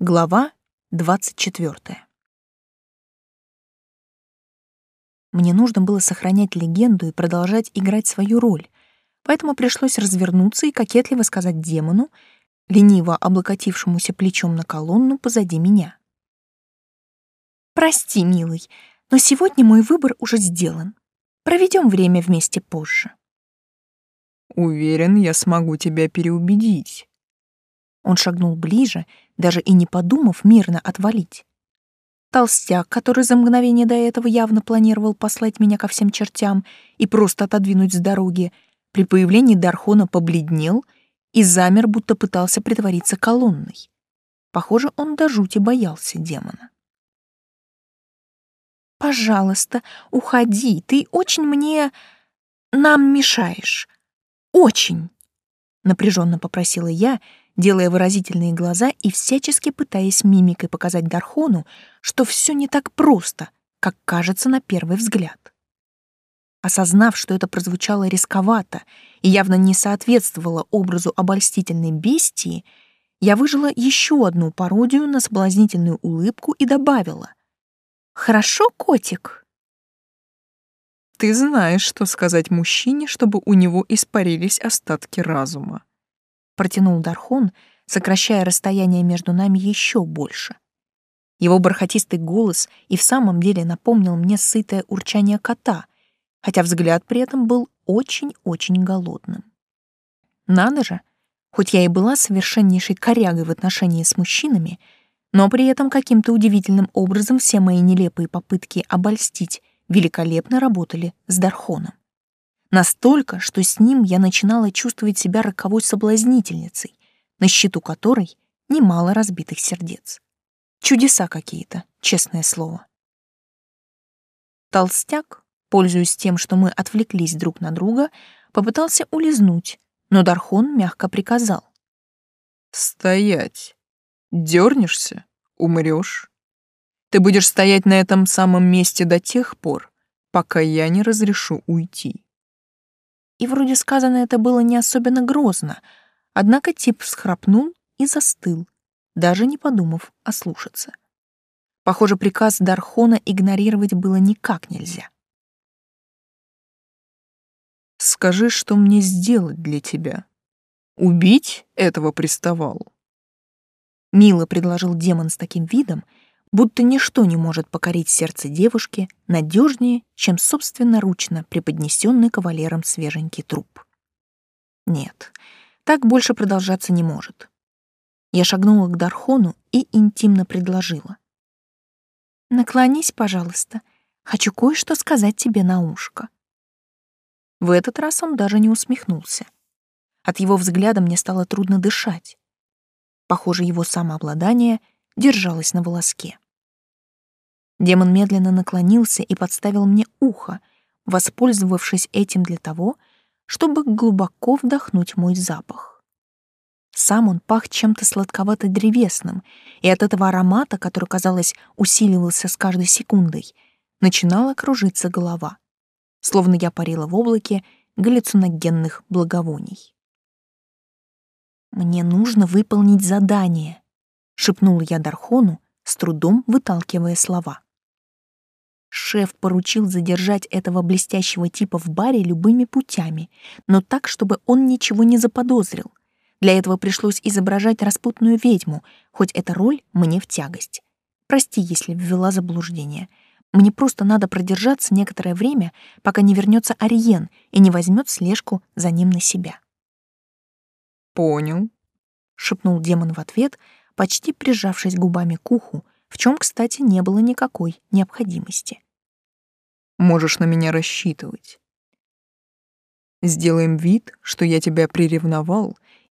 Глава 24. Мне нужно было сохранять легенду и продолжать играть свою роль, поэтому пришлось развернуться и кокетливо сказать демону, лениво облокотившемуся плечом на колонну позади меня. «Прости, милый, но сегодня мой выбор уже сделан. Проведем время вместе позже». «Уверен, я смогу тебя переубедить». Он шагнул ближе, даже и не подумав мирно отвалить. Толстяк, который за мгновение до этого явно планировал послать меня ко всем чертям и просто отодвинуть с дороги, при появлении Дархона побледнел и замер, будто пытался притвориться колонной. Похоже, он до жути боялся демона. «Пожалуйста, уходи, ты очень мне... нам мешаешь. Очень!» — напряженно попросила я, делая выразительные глаза и всячески пытаясь мимикой показать Дархону, что все не так просто, как кажется на первый взгляд. Осознав, что это прозвучало рисковато и явно не соответствовало образу обольстительной бестии, я выжила еще одну пародию на соблазнительную улыбку и добавила. «Хорошо, котик?» «Ты знаешь, что сказать мужчине, чтобы у него испарились остатки разума», протянул Дархон, сокращая расстояние между нами еще больше. Его бархатистый голос и в самом деле напомнил мне сытое урчание кота, хотя взгляд при этом был очень-очень голодным. Надо же, хоть я и была совершеннейшей корягой в отношении с мужчинами, но при этом каким-то удивительным образом все мои нелепые попытки обольстить великолепно работали с Дархоном. Настолько, что с ним я начинала чувствовать себя роковой соблазнительницей, на счету которой немало разбитых сердец. Чудеса какие-то, честное слово. Толстяк, пользуясь тем, что мы отвлеклись друг на друга, попытался улизнуть, но Дархон мягко приказал. «Стоять! Дернешься — умрешь. Ты будешь стоять на этом самом месте до тех пор, пока я не разрешу уйти» и вроде сказано это было не особенно грозно, однако тип всхрапнул и застыл, даже не подумав ослушаться. Похоже, приказ Дархона игнорировать было никак нельзя. «Скажи, что мне сделать для тебя? Убить этого приставал?» Мило предложил демон с таким видом, будто ничто не может покорить сердце девушки надежнее, чем собственноручно преподнесенный кавалером свеженький труп. Нет, так больше продолжаться не может. Я шагнула к Дархону и интимно предложила. «Наклонись, пожалуйста. Хочу кое-что сказать тебе на ушко». В этот раз он даже не усмехнулся. От его взгляда мне стало трудно дышать. Похоже, его самообладание — держалась на волоске. Демон медленно наклонился и подставил мне ухо, воспользовавшись этим для того, чтобы глубоко вдохнуть мой запах. Сам он пах чем-то сладковато-древесным, и от этого аромата, который, казалось, усиливался с каждой секундой, начинала кружиться голова, словно я парила в облаке галлюциногенных благовоний. «Мне нужно выполнить задание», шепнул я Дархону, с трудом выталкивая слова. Шеф поручил задержать этого блестящего типа в баре любыми путями, но так, чтобы он ничего не заподозрил. Для этого пришлось изображать распутную ведьму, хоть эта роль мне в тягость. Прости, если ввела заблуждение. Мне просто надо продержаться некоторое время, пока не вернется Ариен и не возьмет слежку за ним на себя. «Понял», — шепнул демон в ответ, почти прижавшись губами к уху, в чем, кстати, не было никакой необходимости. «Можешь на меня рассчитывать. Сделаем вид, что я тебя приревновал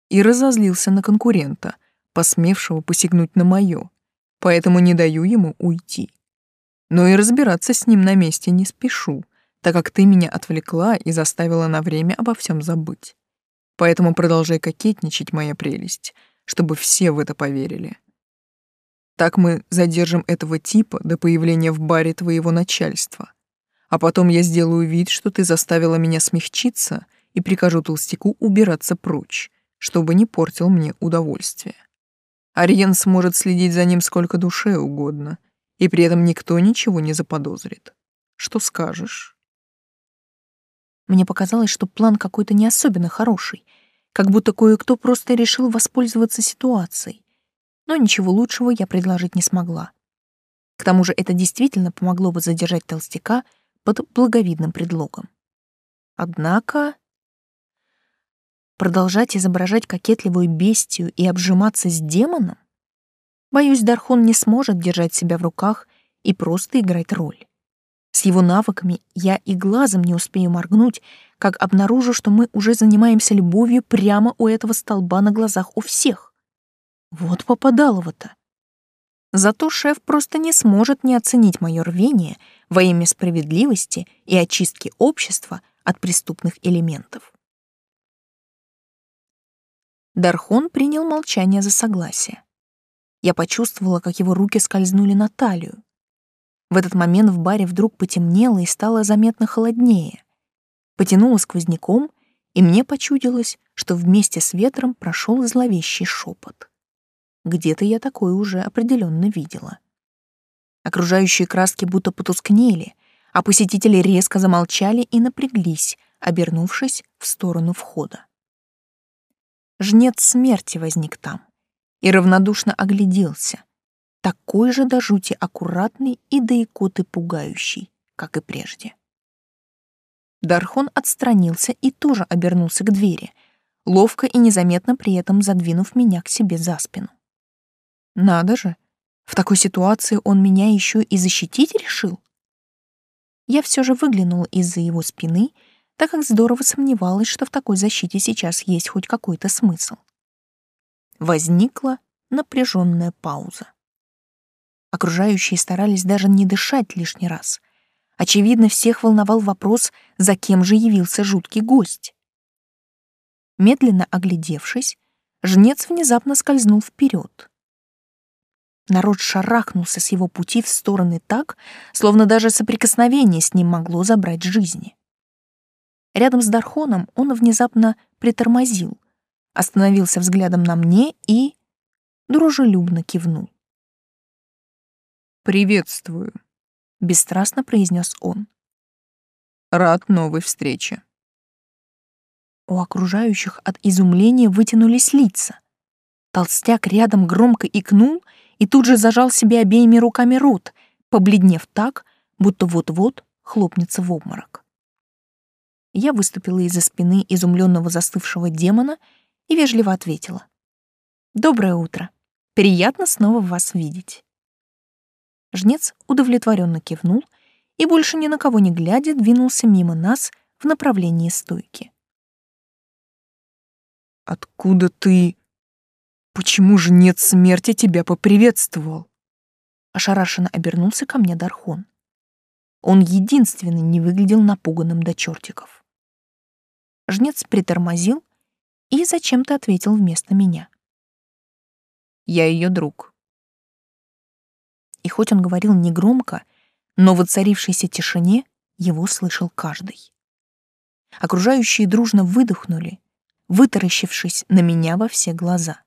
и разозлился на конкурента, посмевшего посягнуть на моё, поэтому не даю ему уйти. Но и разбираться с ним на месте не спешу, так как ты меня отвлекла и заставила на время обо всем забыть. Поэтому продолжай кокетничать, моя прелесть, чтобы все в это поверили. Так мы задержим этого типа до появления в баре твоего начальства. А потом я сделаю вид, что ты заставила меня смягчиться и прикажу толстяку убираться прочь, чтобы не портил мне удовольствие. Ариен сможет следить за ним сколько душе угодно, и при этом никто ничего не заподозрит. Что скажешь? Мне показалось, что план какой-то не особенно хороший, как будто кое-кто просто решил воспользоваться ситуацией. Но ничего лучшего я предложить не смогла. К тому же это действительно помогло бы задержать толстяка под благовидным предлогом. Однако продолжать изображать кокетливую бестию и обжиматься с демоном? Боюсь, Дархон не сможет держать себя в руках и просто играть роль. С его навыками я и глазом не успею моргнуть, как обнаружу, что мы уже занимаемся любовью прямо у этого столба на глазах у всех. Вот попадалово-то. Зато шеф просто не сможет не оценить мое рвение во имя справедливости и очистки общества от преступных элементов. Дархон принял молчание за согласие. Я почувствовала, как его руки скользнули на талию. В этот момент в баре вдруг потемнело и стало заметно холоднее. Потянуло сквозняком, и мне почудилось, что вместе с ветром прошел зловещий шепот. Где-то я такое уже определенно видела. Окружающие краски будто потускнели, а посетители резко замолчали и напряглись, обернувшись в сторону входа. Жнец смерти возник там и равнодушно огляделся, такой же до жути аккуратный и до икоты пугающий, как и прежде. Дархон отстранился и тоже обернулся к двери, ловко и незаметно при этом задвинув меня к себе за спину. Надо же, в такой ситуации он меня еще и защитить решил? Я все же выглянула из-за его спины, так как здорово сомневалась, что в такой защите сейчас есть хоть какой-то смысл. Возникла напряженная пауза. Окружающие старались даже не дышать лишний раз. Очевидно, всех волновал вопрос, за кем же явился жуткий гость. Медленно оглядевшись, жнец внезапно скользнул вперед. Народ шарахнулся с его пути в стороны так, словно даже соприкосновение с ним могло забрать жизни. Рядом с Дархоном он внезапно притормозил, остановился взглядом на мне и дружелюбно кивнул. «Приветствую», — бесстрастно произнес он. «Рад новой встрече». У окружающих от изумления вытянулись лица. Толстяк рядом громко икнул и тут же зажал себе обеими руками рот, побледнев так, будто вот-вот хлопнется в обморок. Я выступила из-за спины изумленного застывшего демона и вежливо ответила. «Доброе утро. Приятно снова вас видеть». Жнец удовлетворенно кивнул и, больше ни на кого не глядя, двинулся мимо нас в направлении стойки. «Откуда ты? Почему же нет смерти тебя поприветствовал?» Ошарашенно обернулся ко мне Дархон. Он единственный не выглядел напуганным до чертиков. Жнец притормозил и зачем-то ответил вместо меня. «Я ее друг и хоть он говорил негромко, но в воцарившейся тишине его слышал каждый. Окружающие дружно выдохнули, вытаращившись на меня во все глаза.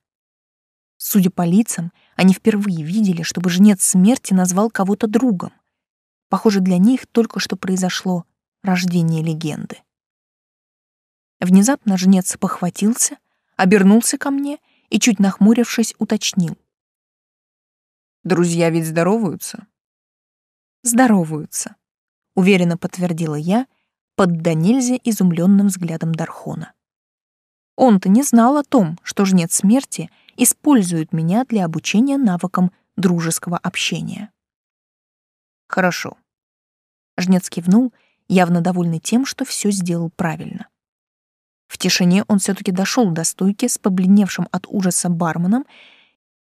Судя по лицам, они впервые видели, чтобы жнец смерти назвал кого-то другом. Похоже, для них только что произошло рождение легенды. Внезапно жнец похватился, обернулся ко мне и, чуть нахмурившись, уточнил. Друзья ведь здороваются? Здороваются, уверенно подтвердила я под до нельзя изумленным взглядом Дархона. Он-то не знал о том, что жнец смерти использует меня для обучения навыкам дружеского общения. Хорошо. Жнец кивнул, явно довольный тем, что все сделал правильно. В тишине он все-таки дошел до стойки с побледневшим от ужаса барменом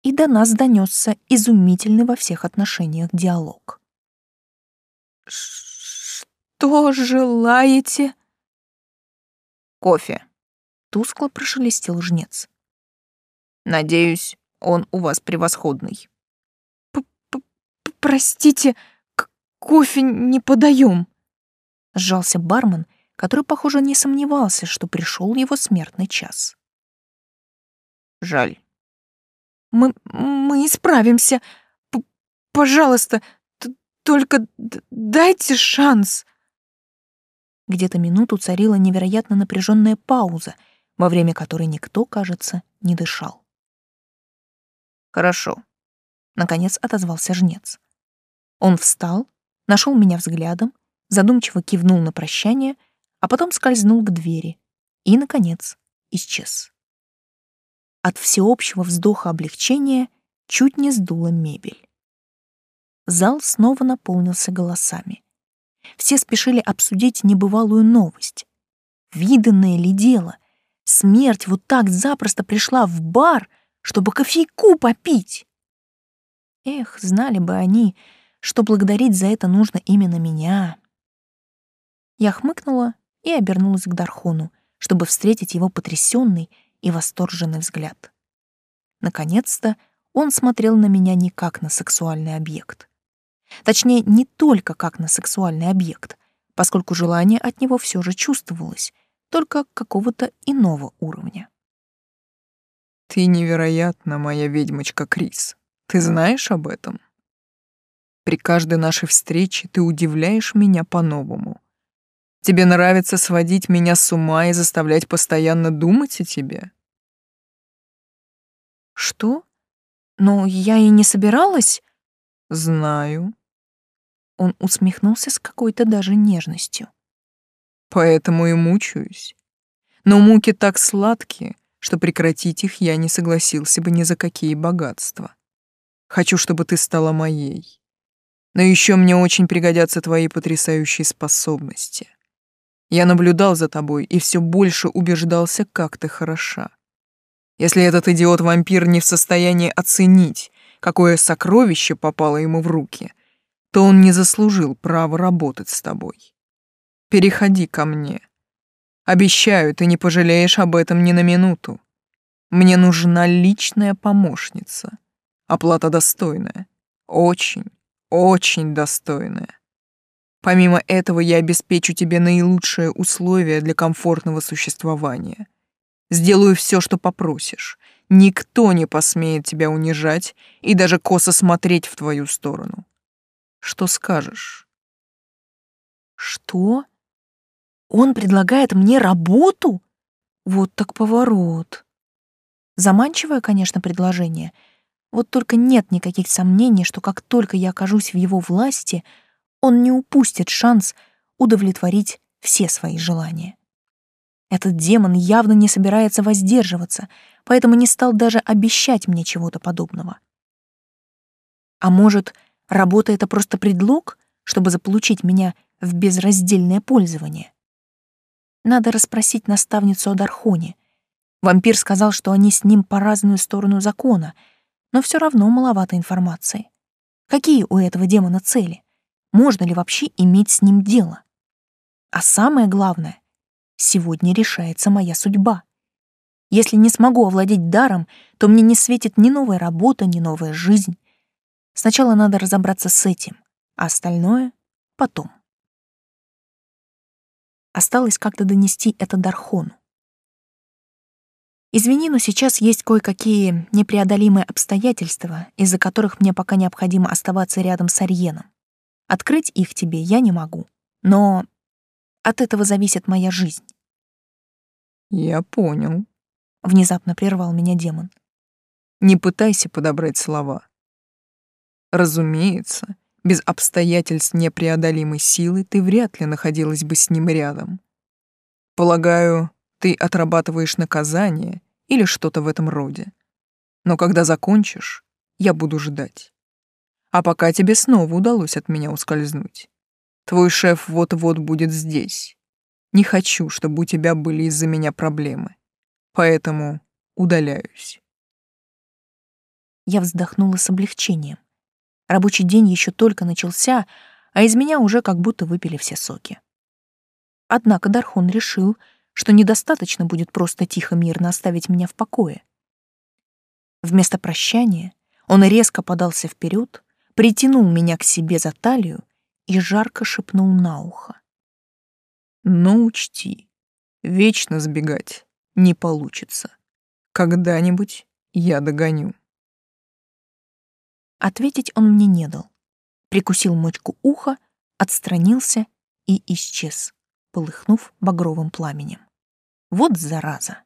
и до нас донесся изумительный во всех отношениях диалог. «Что желаете?» «Кофе», — тускло прошелестел жнец. «Надеюсь, он у вас превосходный». П -п «Простите, кофе не подаем», — сжался бармен, который, похоже, не сомневался, что пришел его смертный час. «Жаль». Мы, мы исправимся. П Пожалуйста, только дайте шанс. Где-то минуту царила невероятно напряженная пауза, во время которой никто, кажется, не дышал. Хорошо. Наконец отозвался жнец. Он встал, нашел меня взглядом, задумчиво кивнул на прощание, а потом скользнул к двери и, наконец, исчез. От всеобщего вздоха облегчения чуть не сдуло мебель. Зал снова наполнился голосами. Все спешили обсудить небывалую новость. Виданное ли дело? Смерть вот так запросто пришла в бар, чтобы кофейку попить. Эх, знали бы они, что благодарить за это нужно именно меня. Я хмыкнула и обернулась к Дархону, чтобы встретить его потрясенный и восторженный взгляд. Наконец-то он смотрел на меня не как на сексуальный объект. Точнее, не только как на сексуальный объект, поскольку желание от него все же чувствовалось, только какого-то иного уровня. «Ты невероятна, моя ведьмочка Крис. Ты знаешь об этом? При каждой нашей встрече ты удивляешь меня по-новому. Тебе нравится сводить меня с ума и заставлять постоянно думать о тебе?» «Что? Но я и не собиралась...» «Знаю». Он усмехнулся с какой-то даже нежностью. «Поэтому и мучаюсь. Но муки так сладкие, что прекратить их я не согласился бы ни за какие богатства. Хочу, чтобы ты стала моей. Но еще мне очень пригодятся твои потрясающие способности. Я наблюдал за тобой и все больше убеждался, как ты хороша. Если этот идиот-вампир не в состоянии оценить, какое сокровище попало ему в руки, то он не заслужил права работать с тобой. Переходи ко мне. Обещаю, ты не пожалеешь об этом ни на минуту. Мне нужна личная помощница. Оплата достойная. Очень, очень достойная. Помимо этого, я обеспечу тебе наилучшие условия для комфортного существования. Сделаю все, что попросишь. Никто не посмеет тебя унижать и даже косо смотреть в твою сторону. Что скажешь? Что? Он предлагает мне работу? Вот так поворот. Заманчивое, конечно, предложение. Вот только нет никаких сомнений, что как только я окажусь в его власти, он не упустит шанс удовлетворить все свои желания. Этот демон явно не собирается воздерживаться, поэтому не стал даже обещать мне чего-то подобного. А может, работа — это просто предлог, чтобы заполучить меня в безраздельное пользование? Надо расспросить наставницу о Дархоне. Вампир сказал, что они с ним по разную сторону закона, но все равно маловато информации. Какие у этого демона цели? Можно ли вообще иметь с ним дело? А самое главное, Сегодня решается моя судьба. Если не смогу овладеть даром, то мне не светит ни новая работа, ни новая жизнь. Сначала надо разобраться с этим, а остальное — потом. Осталось как-то донести это Дархону. Извини, но сейчас есть кое-какие непреодолимые обстоятельства, из-за которых мне пока необходимо оставаться рядом с Арьеном. Открыть их тебе я не могу, но от этого зависит моя жизнь. Я понял. Внезапно прервал меня демон. Не пытайся подобрать слова. Разумеется, без обстоятельств непреодолимой силы ты вряд ли находилась бы с ним рядом. Полагаю, ты отрабатываешь наказание или что-то в этом роде. Но когда закончишь, я буду ждать. А пока тебе снова удалось от меня ускользнуть. Твой шеф вот-вот будет здесь. Не хочу, чтобы у тебя были из-за меня проблемы. Поэтому удаляюсь. Я вздохнула с облегчением. Рабочий день еще только начался, а из меня уже как будто выпили все соки. Однако Дархон решил, что недостаточно будет просто тихо-мирно оставить меня в покое. Вместо прощания он резко подался вперед, притянул меня к себе за талию и жарко шепнул на ухо. «Но учти, вечно сбегать не получится. Когда-нибудь я догоню». Ответить он мне не дал. Прикусил мочку уха, отстранился и исчез, полыхнув багровым пламенем. Вот зараза!